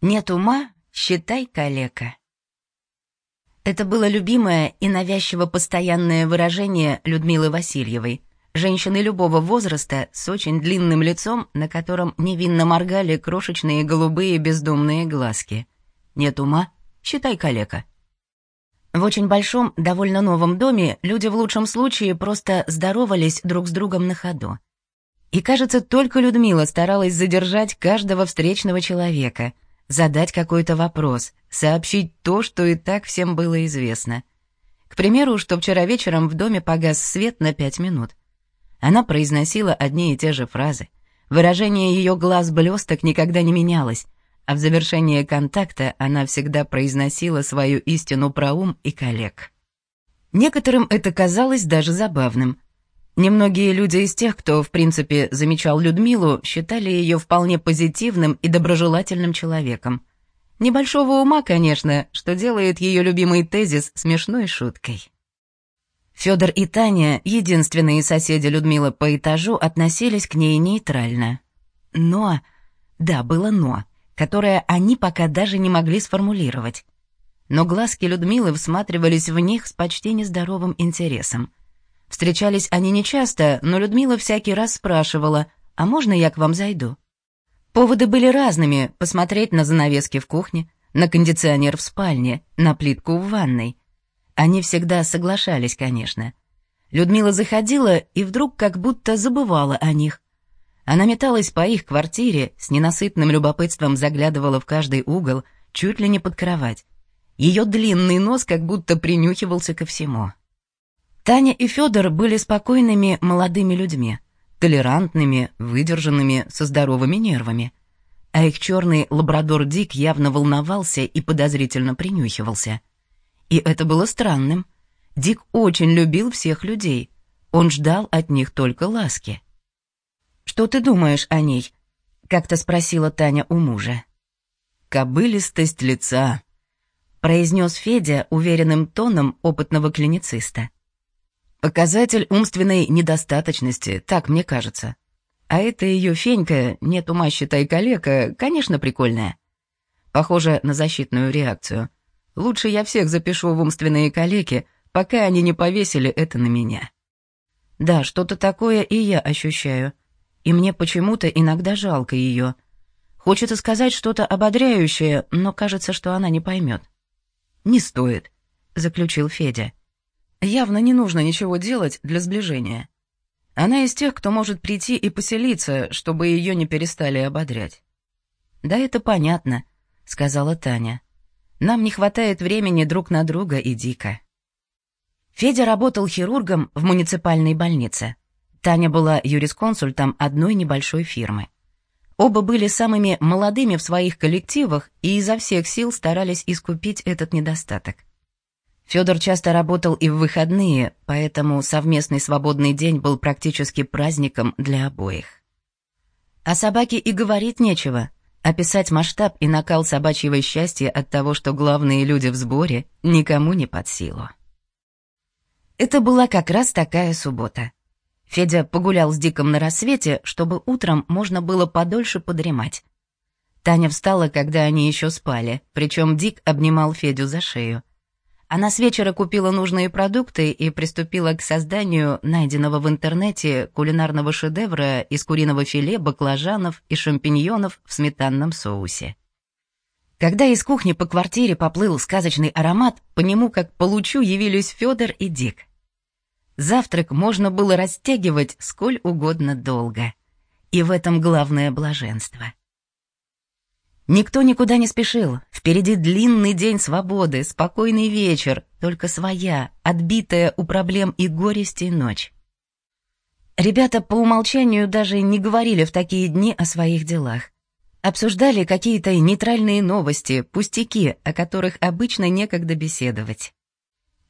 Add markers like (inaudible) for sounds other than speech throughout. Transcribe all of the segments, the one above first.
Нет ума — считай калека. Это было любимое и навязчиво постоянное выражение Людмилы Васильевой, женщины любого возраста с очень длинным лицом, на котором невинно моргали крошечные голубые бездумные глазки. Нет ума — считай калека. В очень большом, довольно новом доме люди в лучшем случае просто здоровались друг с другом на ходу. И, кажется, только Людмила старалась задержать каждого встречного человека — задать какой-то вопрос, сообщить то, что и так всем было известно. К примеру, что вчера вечером в доме погас свет на пять минут. Она произносила одни и те же фразы. Выражение ее глаз блесток никогда не менялось, а в завершении контакта она всегда произносила свою истину про ум и коллег. Некоторым это казалось даже забавным — Немногие люди из тех, кто, в принципе, замечал Людмилу, считали ее вполне позитивным и доброжелательным человеком. Небольшого ума, конечно, что делает ее любимый тезис смешной шуткой. Федор и Таня, единственные соседи Людмилы по этажу, относились к ней нейтрально. Но, да, было «но», которое они пока даже не могли сформулировать. Но глазки Людмилы всматривались в них с почти нездоровым интересом — Встречались они нечасто, но Людмила всякий раз спрашивала, «А можно я к вам зайду?» Поводы были разными — посмотреть на занавески в кухне, на кондиционер в спальне, на плитку в ванной. Они всегда соглашались, конечно. Людмила заходила и вдруг как будто забывала о них. Она металась по их квартире, с ненасытным любопытством заглядывала в каждый угол, чуть ли не под кровать. Ее длинный нос как будто принюхивался ко всему. Таня и Федор были спокойными молодыми людьми, толерантными, выдержанными, со здоровыми нервами. А их черный лабрадор Дик явно волновался и подозрительно принюхивался. И это было странным. Дик очень любил всех людей. Он ждал от них только ласки. «Что ты думаешь о ней?» — как-то спросила Таня у мужа. «Кобылистость лица», — произнес Федя уверенным тоном опытного клинициста. Показатель умственной недостаточности, так мне кажется. А эта ее фенька, нет ума, считай, калека, конечно, прикольная. Похоже на защитную реакцию. Лучше я всех запишу в умственные калеки, пока они не повесили это на меня. Да, что-то такое и я ощущаю. И мне почему-то иногда жалко ее. Хочется сказать что-то ободряющее, но кажется, что она не поймет. «Не стоит», — заключил Федя. Явно не нужно ничего делать для сближения. Она из тех, кто может прийти и поселиться, чтобы ее не перестали ободрять. «Да это понятно», — сказала Таня. «Нам не хватает времени друг на друга и дико». Федя работал хирургом в муниципальной больнице. Таня была юрисконсультом одной небольшой фирмы. Оба были самыми молодыми в своих коллективах и изо всех сил старались искупить этот недостаток. Федор часто работал и в выходные, поэтому совместный свободный день был практически праздником для обоих. О собаке и говорить нечего. Описать масштаб и накал собачьего счастья от того, что главные люди в сборе, никому не под силу. Это была как раз такая суббота. Федя погулял с Диком на рассвете, чтобы утром можно было подольше подремать. Таня встала, когда они еще спали, причем Дик обнимал Федю за шею. Она с вечера купила нужные продукты и приступила к созданию найденного в интернете кулинарного шедевра из куриного филе, баклажанов и шампиньонов в сметанном соусе. Когда из кухни по квартире поплыл сказочный аромат, по нему как получу явились Федор и Дик. Завтрак можно было растягивать сколь угодно долго. И в этом главное блаженство. Никто никуда не спешил. Впереди длинный день свободы, спокойный вечер, только своя, отбитая у проблем и горестей ночь. Ребята по умолчанию даже не говорили в такие дни о своих делах. Обсуждали какие-то нейтральные новости, пустяки, о которых обычно некогда беседовать.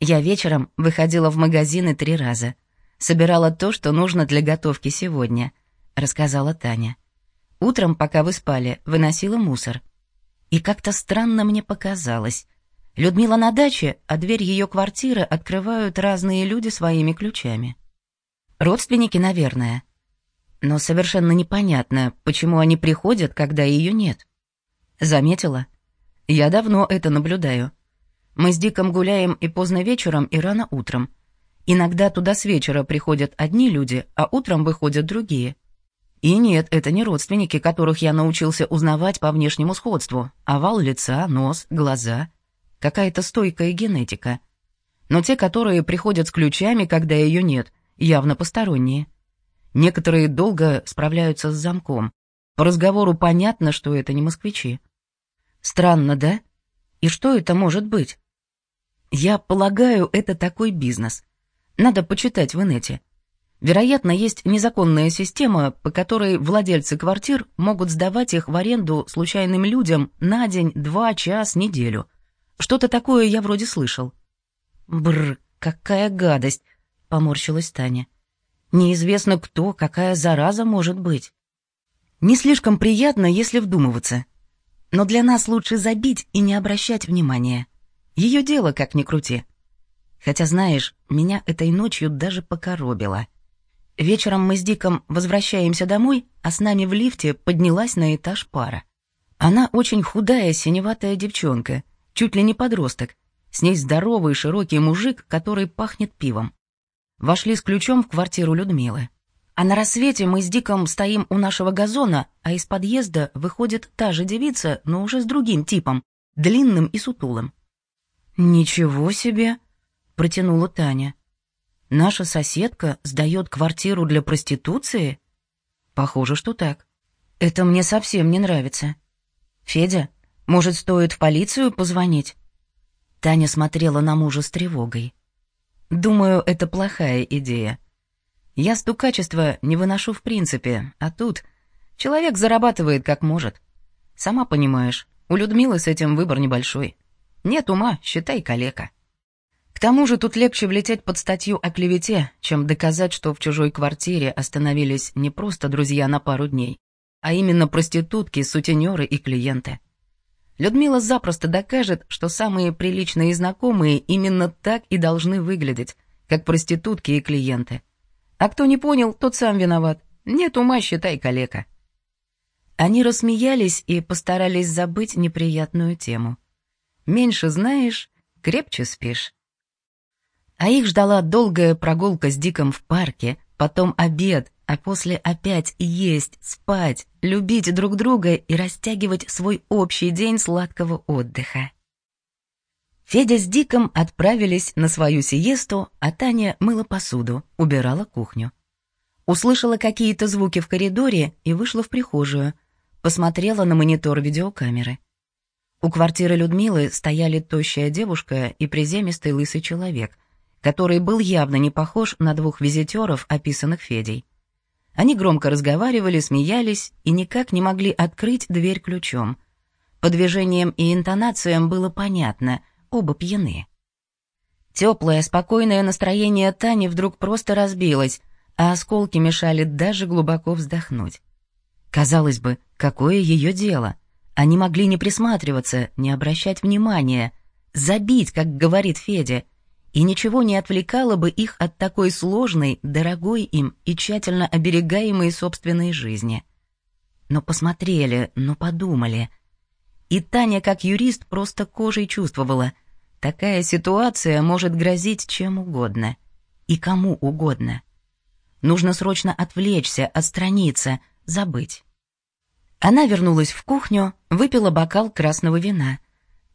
Я вечером выходила в магазины три раза. Собирала то, что нужно для готовки сегодня, рассказала Таня. Утром, пока вы спали, выносила мусор. И как-то странно мне показалось. Людмила на даче, а дверь ее квартиры открывают разные люди своими ключами. Родственники, наверное. Но совершенно непонятно, почему они приходят, когда ее нет. Заметила? Я давно это наблюдаю. Мы с Диком гуляем и поздно вечером, и рано утром. Иногда туда с вечера приходят одни люди, а утром выходят другие. И нет, это не родственники, которых я научился узнавать по внешнему сходству. Овал лица, нос, глаза. Какая-то стойкая генетика. Но те, которые приходят с ключами, когда ее нет, явно посторонние. Некоторые долго справляются с замком. По разговору понятно, что это не москвичи. Странно, да? И что это может быть? Я полагаю, это такой бизнес. Надо почитать в инете. Вероятно, есть незаконная система, по которой владельцы квартир могут сдавать их в аренду случайным людям на день, два, час, неделю. Что-то такое я вроде слышал. Бр, какая гадость, поморщилась Таня. Неизвестно кто, какая зараза может быть. Не слишком приятно, если вдумываться. Но для нас лучше забить и не обращать внимания. Ее дело, как ни крути. Хотя, знаешь, меня этой ночью даже покоробило. Вечером мы с Диком возвращаемся домой, а с нами в лифте поднялась на этаж пара. Она очень худая, синеватая девчонка, чуть ли не подросток. С ней здоровый широкий мужик, который пахнет пивом. Вошли с ключом в квартиру Людмилы. А на рассвете мы с Диком стоим у нашего газона, а из подъезда выходит та же девица, но уже с другим типом, длинным и сутулым. «Ничего себе!» — протянула Таня. Наша соседка сдает квартиру для проституции? Похоже, что так. Это мне совсем не нравится. Федя, может, стоит в полицию позвонить? Таня смотрела на мужа с тревогой. Думаю, это плохая идея. Я стукачество не выношу в принципе, а тут человек зарабатывает как может. Сама понимаешь, у Людмилы с этим выбор небольшой. Нет ума, считай калека. К тому же тут легче влететь под статью о клевете, чем доказать, что в чужой квартире остановились не просто друзья на пару дней, а именно проститутки, сутенеры и клиенты. Людмила запросто докажет, что самые приличные знакомые именно так и должны выглядеть, как проститутки и клиенты. А кто не понял, тот сам виноват. Нет ума, считай, калека. Они рассмеялись и постарались забыть неприятную тему. Меньше знаешь, крепче спишь. А их ждала долгая прогулка с Диком в парке, потом обед, а после опять есть, спать, любить друг друга и растягивать свой общий день сладкого отдыха. Федя с Диком отправились на свою сиесту, а Таня мыла посуду, убирала кухню. Услышала какие-то звуки в коридоре и вышла в прихожую, посмотрела на монитор видеокамеры. У квартиры Людмилы стояли тощая девушка и приземистый лысый человек — который был явно не похож на двух визитеров, описанных Федей. Они громко разговаривали, смеялись и никак не могли открыть дверь ключом. По движениям и интонациям было понятно, оба пьяны. Теплое, спокойное настроение Тани вдруг просто разбилось, а осколки мешали даже глубоко вздохнуть. Казалось бы, какое ее дело? Они могли не присматриваться, не обращать внимания, забить, как говорит Федя — и ничего не отвлекало бы их от такой сложной, дорогой им и тщательно оберегаемой собственной жизни. Но посмотрели, но подумали. И Таня, как юрист, просто кожей чувствовала, такая ситуация может грозить чем угодно и кому угодно. Нужно срочно отвлечься, отстраниться, забыть. Она вернулась в кухню, выпила бокал красного вина —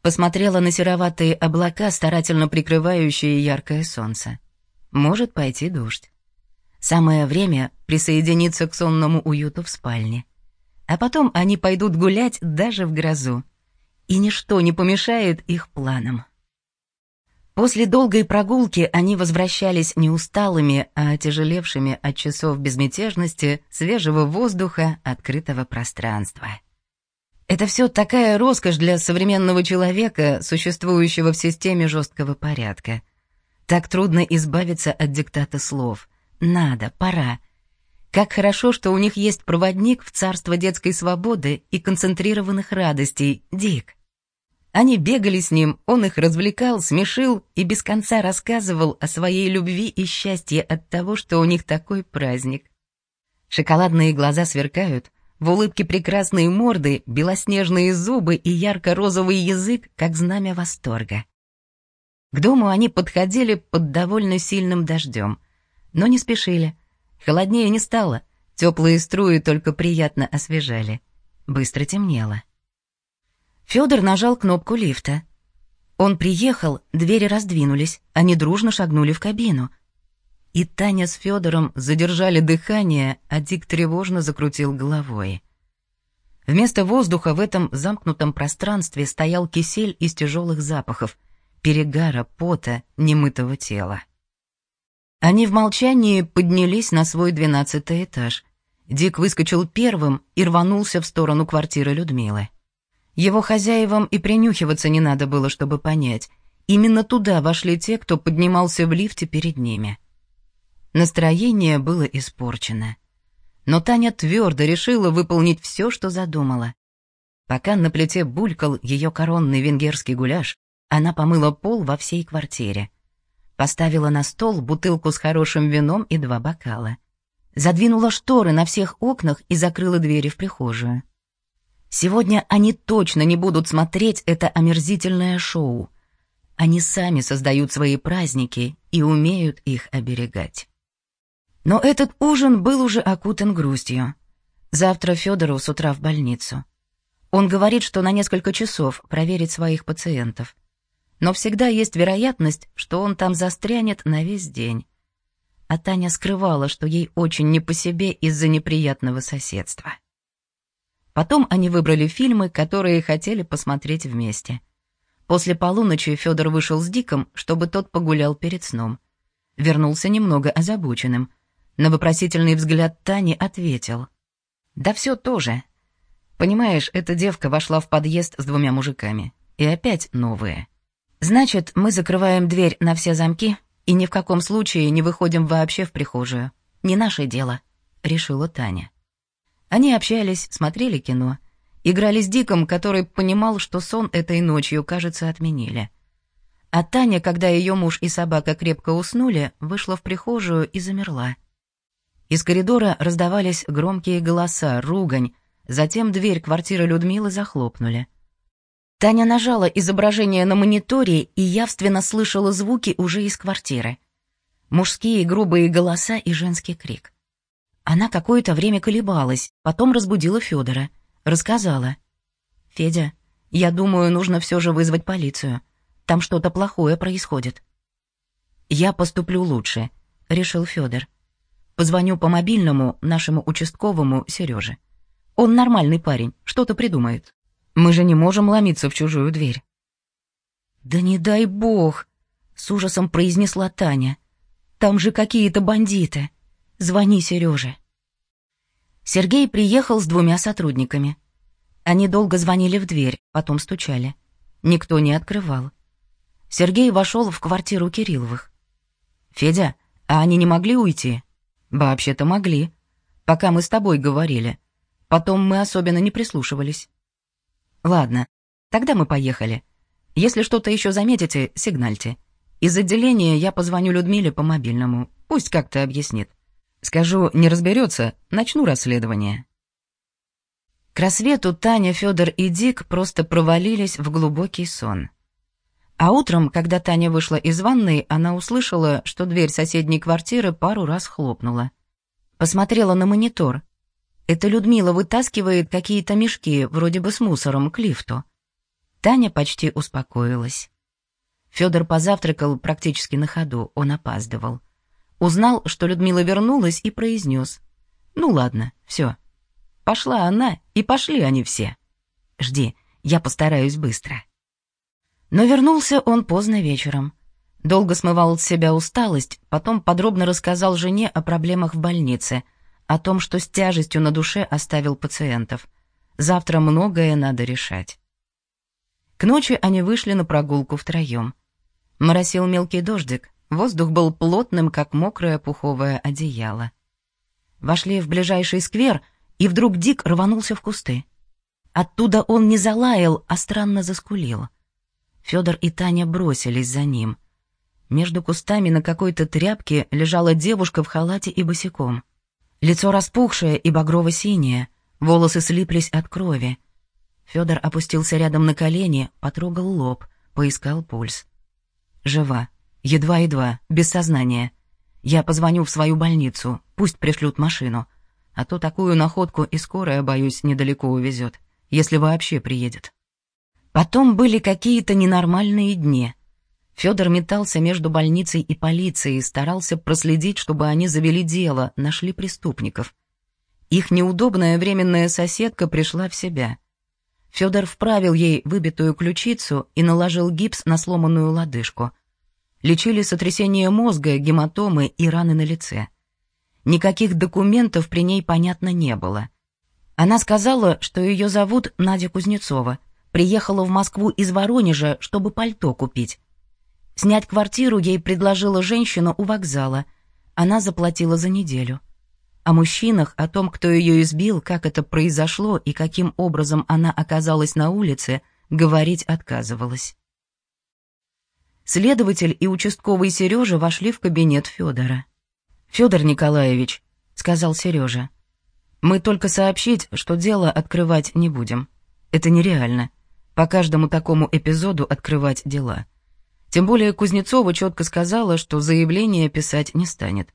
Посмотрела на сероватые облака, старательно прикрывающие яркое солнце. Может пойти дождь. Самое время присоединиться к сонному уюту в спальне. А потом они пойдут гулять даже в грозу. И ничто не помешает их планам. После долгой прогулки они возвращались не усталыми, а отяжелевшими от часов безмятежности, свежего воздуха, открытого пространства. Это все такая роскошь для современного человека, существующего в системе жесткого порядка. Так трудно избавиться от диктата слов. Надо, пора. Как хорошо, что у них есть проводник в царство детской свободы и концентрированных радостей, Дик. Они бегали с ним, он их развлекал, смешил и без конца рассказывал о своей любви и счастье от того, что у них такой праздник. Шоколадные глаза сверкают, В улыбке прекрасные морды, белоснежные зубы и ярко-розовый язык, как знамя восторга. К дому они подходили под довольно сильным дождем, но не спешили. Холоднее не стало, теплые струи только приятно освежали. Быстро темнело. Федор нажал кнопку лифта. Он приехал, двери раздвинулись, они дружно шагнули в кабину. И Таня с Федором задержали дыхание, а Дик тревожно закрутил головой. Вместо воздуха в этом замкнутом пространстве стоял кисель из тяжелых запахов, перегара, пота, немытого тела. Они в молчании поднялись на свой двенадцатый этаж. Дик выскочил первым и рванулся в сторону квартиры Людмилы. Его хозяевам и принюхиваться не надо было, чтобы понять. Именно туда вошли те, кто поднимался в лифте перед ними. Настроение было испорчено. Но Таня твердо решила выполнить все, что задумала. Пока на плите булькал ее коронный венгерский гуляш, она помыла пол во всей квартире. Поставила на стол бутылку с хорошим вином и два бокала. Задвинула шторы на всех окнах и закрыла двери в прихожую. Сегодня они точно не будут смотреть это омерзительное шоу. Они сами создают свои праздники и умеют их оберегать. Но этот ужин был уже окутан грустью. Завтра Федору с утра в больницу. Он говорит, что на несколько часов проверит своих пациентов но всегда есть вероятность, что он там застрянет на весь день. А Таня скрывала, что ей очень не по себе из-за неприятного соседства. Потом они выбрали фильмы, которые хотели посмотреть вместе. После полуночи Федор вышел с Диком, чтобы тот погулял перед сном. Вернулся немного озабоченным. На вопросительный взгляд Тани ответил. «Да все тоже. Понимаешь, эта девка вошла в подъезд с двумя мужиками. И опять новые. Значит, мы закрываем дверь на все замки и ни в каком случае не выходим вообще в прихожую. Не наше дело, решила Таня. Они общались, смотрели кино, играли с Диком, который понимал, что сон этой ночью, кажется, отменили. А Таня, когда ее муж и собака крепко уснули, вышла в прихожую и замерла. Из коридора раздавались громкие голоса, ругань, затем дверь квартиры Людмилы захлопнули. Таня нажала изображение на мониторе и явственно слышала звуки уже из квартиры. Мужские грубые голоса и женский крик. Она какое-то время колебалась, потом разбудила Федора, рассказала. «Федя, я думаю, нужно все же вызвать полицию. Там что-то плохое происходит». «Я поступлю лучше», — решил Федор. «Позвоню по мобильному нашему участковому Сереже. Он нормальный парень, что-то придумает». Мы же не можем ломиться в чужую дверь. «Да не дай бог!» — с ужасом произнесла Таня. «Там же какие-то бандиты. Звони Сереже». Сергей приехал с двумя сотрудниками. Они долго звонили в дверь, потом стучали. Никто не открывал. Сергей вошел в квартиру Кирилловых. «Федя, а они не могли уйти?» «Вообще-то могли. Пока мы с тобой говорили. Потом мы особенно не прислушивались». Ладно, тогда мы поехали. Если что-то еще заметите, сигнальте. Из отделения я позвоню Людмиле по мобильному. Пусть как-то объяснит. Скажу, не разберется, начну расследование. К рассвету Таня, Федор и Дик просто провалились в глубокий сон. А утром, когда Таня вышла из ванной, она услышала, что дверь соседней квартиры пару раз хлопнула. Посмотрела на монитор — это Людмила вытаскивает какие-то мешки, вроде бы с мусором, к лифту. Таня почти успокоилась. Федор позавтракал практически на ходу, он опаздывал. Узнал, что Людмила вернулась и произнес. «Ну ладно, все. Пошла она, и пошли они все. Жди, я постараюсь быстро». Но вернулся он поздно вечером. Долго смывал с себя усталость, потом подробно рассказал жене о проблемах в больнице — о том, что с тяжестью на душе оставил пациентов. Завтра многое надо решать. К ночи они вышли на прогулку втроем. Моросил мелкий дождик, воздух был плотным, как мокрое пуховое одеяло. Вошли в ближайший сквер, и вдруг Дик рванулся в кусты. Оттуда он не залаял, а странно заскулил. Федор и Таня бросились за ним. Между кустами на какой-то тряпке лежала девушка в халате и босиком. Лицо распухшее и багрово-синее, Волосы слиплись от крови. Федор опустился рядом на колени, потрогал лоб, поискал пульс. Жива. Едва-едва, без сознания. Я позвоню в свою больницу, пусть пришлют машину. А то такую находку и скорая, боюсь, недалеко увезет, если вообще приедет. Потом были какие-то ненормальные дни. Федор метался между больницей и полицией, старался проследить, чтобы они завели дело, нашли преступников. Их неудобная временная соседка пришла в себя. Федор вправил ей выбитую ключицу и наложил гипс на сломанную лодыжку. Лечили сотрясение мозга, гематомы и раны на лице. Никаких документов при ней, понятно, не было. Она сказала, что ее зовут Надя Кузнецова, приехала в Москву из Воронежа, чтобы пальто купить. Снять квартиру ей предложила женщина у вокзала. Она заплатила за неделю. О мужчинах, о том, кто ее избил, как это произошло и каким образом она оказалась на улице, говорить отказывалась. Следователь и участковый Сережа вошли в кабинет Федора. «Федор Николаевич», — сказал Сережа, — «мы только сообщить, что дело открывать не будем. Это нереально. По каждому такому эпизоду открывать дела. Тем более Кузнецова четко сказала, что заявление писать не станет.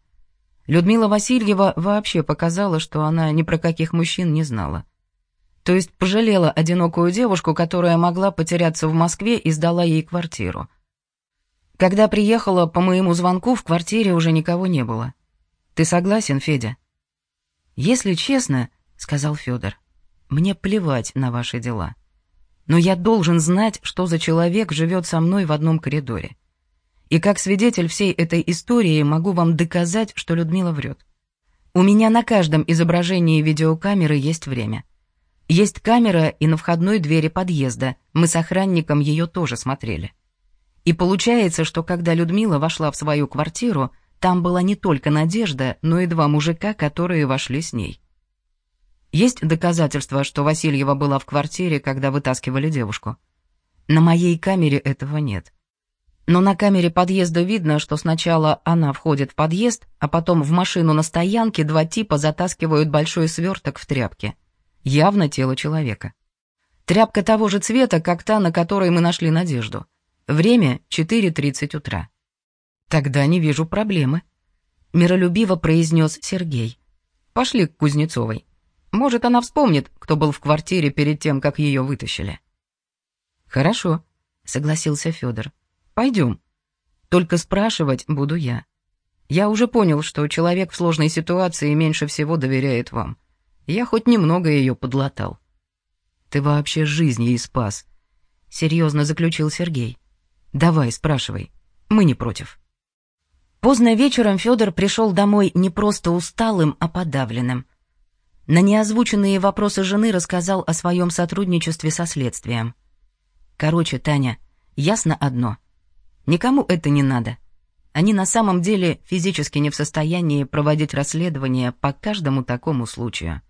Людмила Васильева вообще показала, что она ни про каких мужчин не знала. То есть пожалела одинокую девушку, которая могла потеряться в Москве и сдала ей квартиру. Когда приехала, по моему звонку в квартире уже никого не было. Ты согласен, Федя? Если честно, сказал Федор, мне плевать на ваши дела. Но я должен знать, что за человек живет со мной в одном коридоре. И как свидетель всей этой истории могу вам доказать, что Людмила врет. У меня на каждом изображении видеокамеры есть время. Есть камера и на входной двери подъезда, мы с охранником ее тоже смотрели. И получается, что когда Людмила вошла в свою квартиру, там была не только Надежда, но и два мужика, которые вошли с ней. Есть доказательства, что Васильева была в квартире, когда вытаскивали девушку? На моей камере этого нет. Но на камере подъезда видно, что сначала она входит в подъезд, а потом в машину на стоянке два типа затаскивают большой сверток в тряпке. Явно тело человека. Тряпка того же цвета, как та, на которой мы нашли Надежду. Время 4.30 утра. Тогда не вижу проблемы. Миролюбиво произнес Сергей. Пошли к Кузнецовой. Может, она вспомнит, кто был в квартире перед тем, как ее вытащили. Хорошо, согласился Федор. Пойдем. Только спрашивать буду я. Я уже понял, что человек в сложной ситуации меньше всего доверяет вам. Я хоть немного ее подлатал. Ты вообще жизнь ей спас. Серьезно заключил Сергей. Давай, спрашивай. Мы не против. Поздно вечером Федор пришел домой не просто усталым, а подавленным. На неозвученные вопросы жены рассказал о своем сотрудничестве со следствием. Короче, Таня, ясно одно — Никому это не надо. Они на самом деле физически не в состоянии проводить расследование по каждому такому случаю.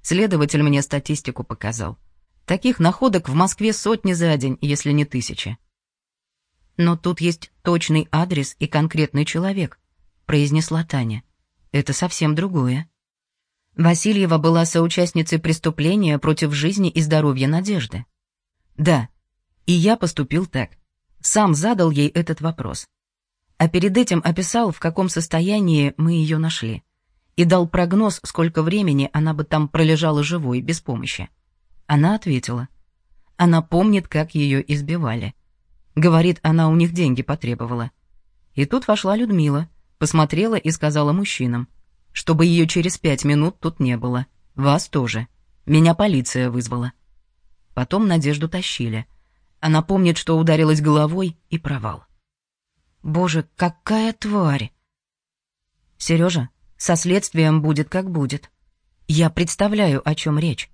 Следователь мне статистику показал. Таких находок в Москве сотни за день, если не тысячи. Но тут есть точный адрес и конкретный человек, произнесла Таня. Это совсем другое. Васильева была соучастницей преступления против жизни и здоровья Надежды. Да, и я поступил так. Сам задал ей этот вопрос. А перед этим описал, в каком состоянии мы ее нашли. И дал прогноз, сколько времени она бы там пролежала живой, без помощи. Она ответила. Она помнит, как ее избивали. Говорит, она у них деньги потребовала. И тут вошла Людмила, посмотрела и сказала мужчинам, чтобы ее через пять минут тут не было. Вас тоже. Меня полиция вызвала. Потом Надежду тащили — она помнит, что ударилась головой и провал. Боже, какая тварь! Сережа, со следствием будет как будет. Я представляю, о чем речь.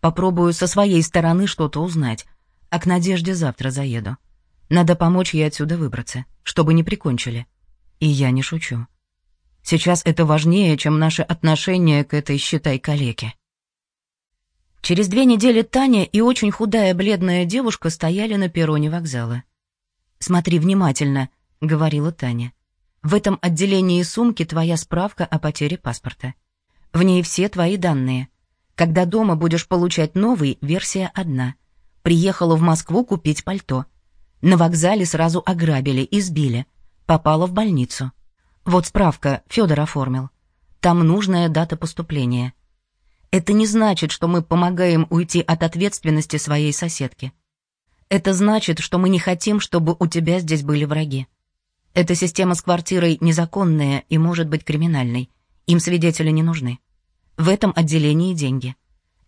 Попробую со своей стороны что-то узнать, а к Надежде завтра заеду. Надо помочь ей отсюда выбраться, чтобы не прикончили. И я не шучу. Сейчас это важнее, чем наше отношение к этой, считай, калеке. Через две недели Таня и очень худая бледная девушка стояли на перроне вокзала. «Смотри внимательно», — говорила Таня. «В этом отделении сумки твоя справка о потере паспорта. В ней все твои данные. Когда дома будешь получать новый, версия одна. Приехала в Москву купить пальто. На вокзале сразу ограбили, избили. Попала в больницу. Вот справка, Федор оформил. Там нужная дата поступления. Это не значит, что мы помогаем уйти от ответственности своей соседки. Это значит, что мы не хотим, чтобы у тебя здесь были враги. Эта система с квартирой незаконная и может быть криминальной. Им свидетели не нужны. В этом отделении деньги.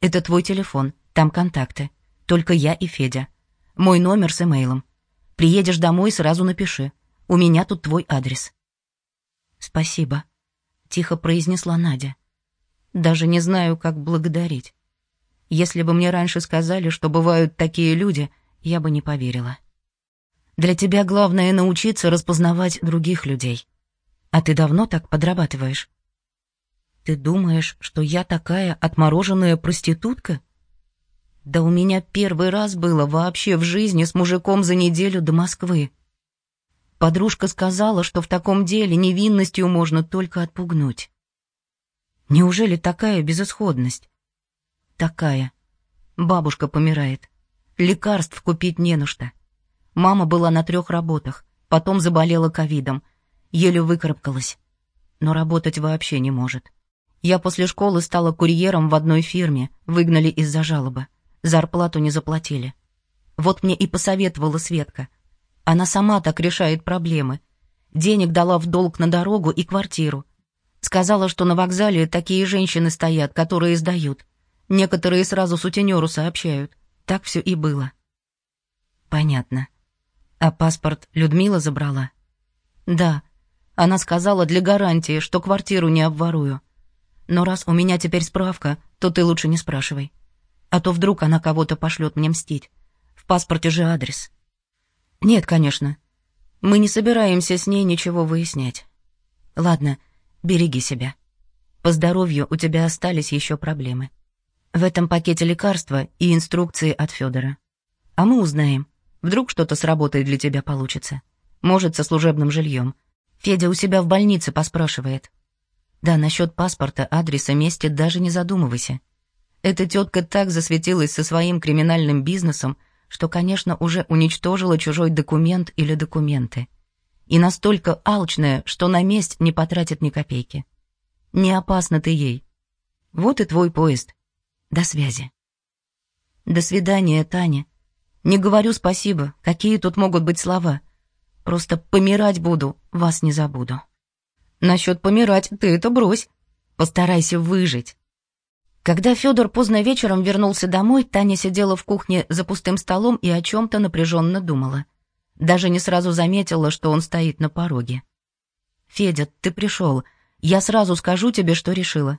Это твой телефон, там контакты. Только я и Федя. Мой номер с имейлом. Приедешь домой, сразу напиши. У меня тут твой адрес. Спасибо, тихо произнесла Надя. Даже не знаю, как благодарить. Если бы мне раньше сказали, что бывают такие люди, я бы не поверила. Для тебя главное научиться распознавать других людей. А ты давно так подрабатываешь? Ты думаешь, что я такая отмороженная проститутка? Да у меня первый раз было вообще в жизни с мужиком за неделю до Москвы. Подружка сказала, что в таком деле невинностью можно только отпугнуть. Неужели такая безысходность? Такая. Бабушка помирает. Лекарств купить не на что. Мама была на трех работах, потом заболела ковидом. Еле выкарабкалась. Но работать вообще не может. Я после школы стала курьером в одной фирме, выгнали из-за жалобы. Зарплату не заплатили. Вот мне и посоветовала Светка. Она сама так решает проблемы. Денег дала в долг на дорогу и квартиру. Сказала, что на вокзале такие женщины стоят, которые сдают. Некоторые сразу сутенеру сообщают. Так все и было. Понятно. А паспорт Людмила забрала? Да. Она сказала для гарантии, что квартиру не обворую. Но раз у меня теперь справка, то ты лучше не спрашивай. А то вдруг она кого-то пошлет мне мстить. В паспорте же адрес. Нет, конечно. Мы не собираемся с ней ничего выяснять. Ладно, береги себя. По здоровью у тебя остались еще проблемы. В этом пакете лекарства и инструкции от Федора. А мы узнаем. Вдруг что-то сработает для тебя получится. Может, со служебным жильем. Федя у себя в больнице поспрашивает. Да, насчет паспорта, адреса, месте даже не задумывайся. Эта тетка так засветилась со своим криминальным бизнесом, что, конечно, уже уничтожила чужой документ или документы. И настолько алчная, что на месть не потратит ни копейки. Не опасно ты ей. Вот и твой поезд. До связи. До свидания, Таня. Не говорю спасибо, какие тут могут быть слова. Просто помирать буду, вас не забуду. Насчет помирать ты это брось. Постарайся выжить. Когда Федор поздно вечером вернулся домой, Таня сидела в кухне за пустым столом и о чем-то напряженно думала. Даже не сразу заметила, что он стоит на пороге. «Федя, ты пришел. Я сразу скажу тебе, что решила.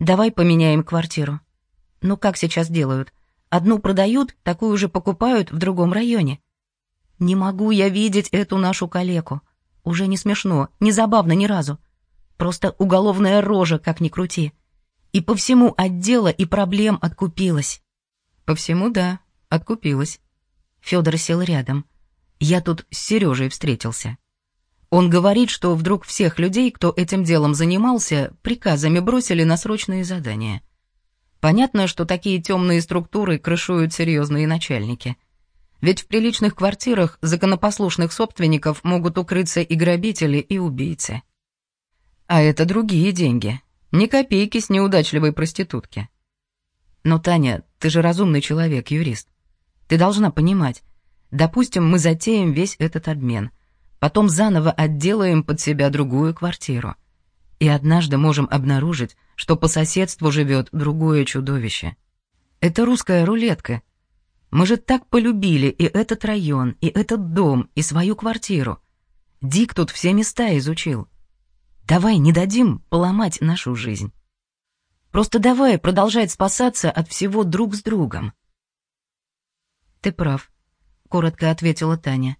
Давай поменяем квартиру. Ну как сейчас делают? Одну продают, такую же покупают в другом районе. Не могу я видеть эту нашу калеку. Уже не смешно, не забавно ни разу. Просто уголовная рожа, как ни крути. И по всему отдела и проблем откупилась. По всему, да, откупилась. Федор сел рядом. Я тут с Сережей встретился. Он говорит, что вдруг всех людей, кто этим делом занимался, приказами бросили на срочные задания. Понятно, что такие темные структуры крышуют серьезные начальники — ведь в приличных квартирах законопослушных собственников могут укрыться и грабители, и убийцы. А это другие деньги. Ни копейки с неудачливой проститутки. Но, Таня, ты же разумный человек, юрист. Ты должна понимать. Допустим, мы затеем весь этот обмен. Потом заново отделаем под себя другую квартиру. И однажды можем обнаружить, что по соседству живет другое чудовище. Это русская рулетка — мы же так полюбили и этот район, и этот дом, и свою квартиру. Дик тут все места изучил. Давай не дадим поломать нашу жизнь. Просто давай продолжать спасаться от всего друг с другом. Ты прав, коротко ответила Таня.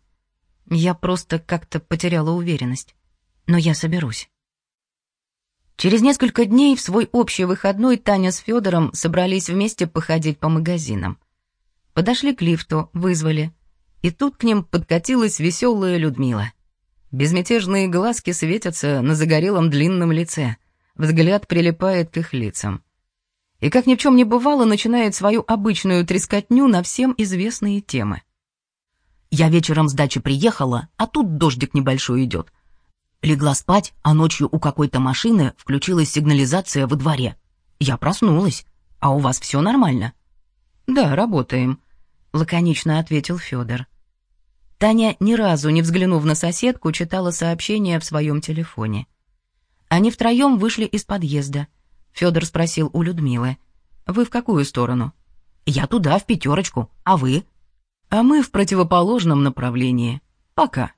Я просто как-то потеряла уверенность. Но я соберусь. Через несколько дней в свой общий выходной Таня с Федором собрались вместе походить по магазинам. Подошли к лифту, вызвали. И тут к ним подкатилась веселая Людмила. Безмятежные глазки светятся на загорелом длинном лице. Взгляд прилипает к их лицам. и, как ни в чем не бывало, начинает свою обычную трескотню на всем известные темы. Я вечером с дачи приехала, а тут дождик небольшой идет. Легла спать, а ночью у какой-то машины включилась сигнализация во дворе. Я проснулась. А у вас все нормально? Да, работаем, лаконично ответил Федор. Таня, ни разу не взглянув на соседку, читала сообщение в своем телефоне. Они втроем вышли из подъезда. Федор спросил у Людмилы. «Вы в какую сторону?» «Я туда, в пятерочку. А вы?» «А мы в противоположном направлении. Пока».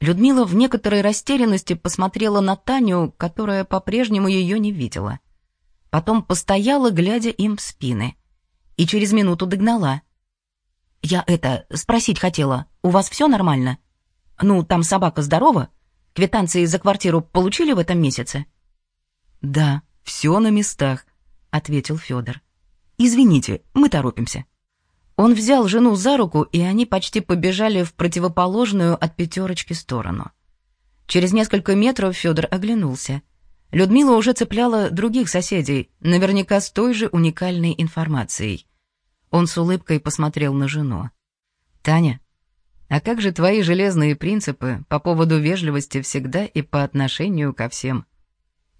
Людмила в некоторой растерянности посмотрела на Таню, которая по-прежнему ее не видела. Потом постояла, глядя им в спины. И через минуту догнала. «Я это, спросить хотела, у вас все нормально? Ну, там собака здорова? Квитанции за квартиру получили в этом месяце?» «Да, все на местах», — ответил Федор. «Извините, мы торопимся». Он взял жену за руку, и они почти побежали в противоположную от пятерочки сторону. Через несколько метров Федор оглянулся. Людмила уже цепляла других соседей, наверняка с той же уникальной информацией. Он с улыбкой посмотрел на жену. «Таня, а как же твои железные принципы по поводу вежливости всегда и по отношению ко всем?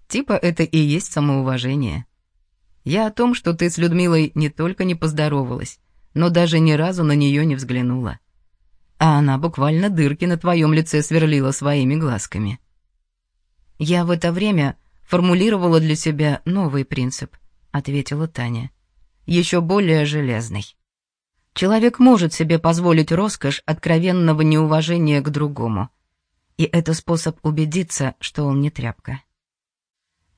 Типа это и есть самоуважение. Я о том, что ты с Людмилой не только не поздоровалась, но даже ни разу на нее не взглянула. А она буквально дырки на твоем лице сверлила своими глазками. Я в это время формулировала для себя новый принцип, ответила Таня еще более железный. Человек может себе позволить роскошь откровенного неуважения к другому. И это способ убедиться, что он не тряпка.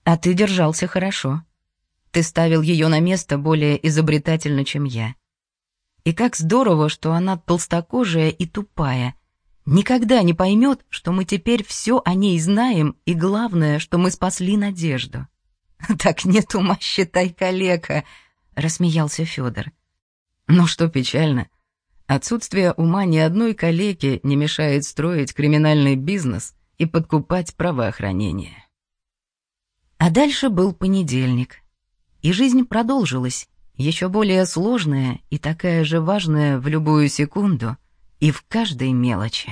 А ты держался хорошо. Ты ставил ее на место более изобретательно, чем я. И как здорово, что она толстокожая и тупая. Никогда не поймет, что мы теперь все о ней знаем, и главное, что мы спасли надежду. (laughs) Так нет ума, считай, калека, рассмеялся Федор. Но что печально, отсутствие ума ни одной калеки не мешает строить криминальный бизнес и подкупать правоохранение. А дальше был понедельник, и жизнь продолжилась, еще более сложная и такая же важная в любую секунду и в каждой мелочи.